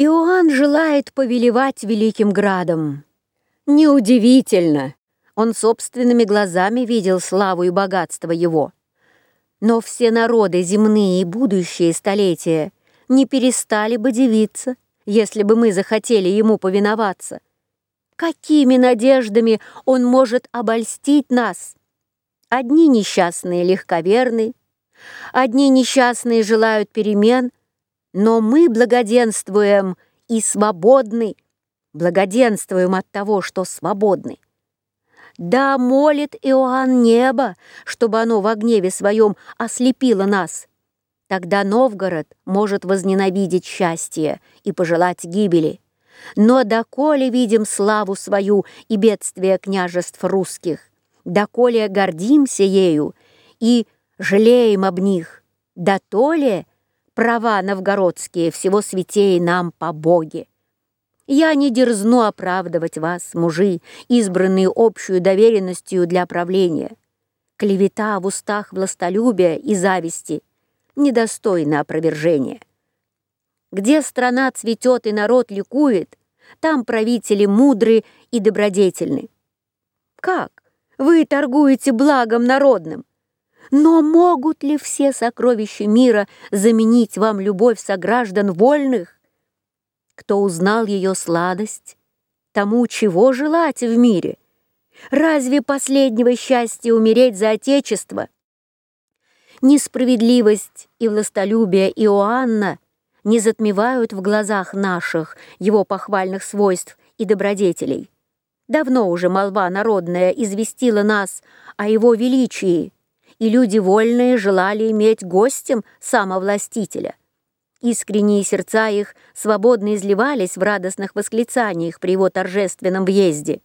Иоанн желает повелевать великим градом. Неудивительно, он собственными глазами видел славу и богатство его. Но все народы земные и будущие столетия не перестали бы дивиться, если бы мы захотели ему повиноваться. Какими надеждами он может обольстить нас? Одни несчастные легковерны, одни несчастные желают перемен, но мы благоденствуем и свободны, благоденствуем от того, что свободны. Да, молит Иоанн небо, чтобы оно в гневе своем ослепило нас. Тогда Новгород может возненавидеть счастье и пожелать гибели. Но доколе видим славу свою и бедствие княжеств русских, доколе гордимся ею и жалеем об них, да то ли права новгородские всего святей нам по Боге. Я не дерзну оправдывать вас, мужи, избранные общую доверенностью для правления. Клевета в устах властолюбия и зависти недостойна опровержения. Где страна цветет и народ ликует, там правители мудры и добродетельны. Как? Вы торгуете благом народным, но могут ли все сокровища мира заменить вам любовь сограждан вольных? Кто узнал ее сладость, тому чего желать в мире? Разве последнего счастья умереть за Отечество? Несправедливость и властолюбие Иоанна не затмевают в глазах наших его похвальных свойств и добродетелей. Давно уже молва народная известила нас о его величии, и люди вольные желали иметь гостем самовластителя. Искренние сердца их свободно изливались в радостных восклицаниях при его торжественном въезде.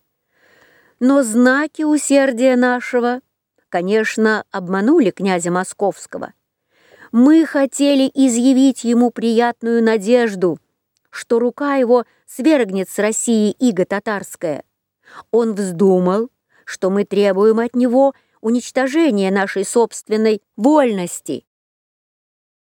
Но знаки усердия нашего, конечно, обманули князя Московского. Мы хотели изъявить ему приятную надежду, что рука его свергнет с России иго татарское. Он вздумал, что мы требуем от него уничтожения нашей собственной вольности.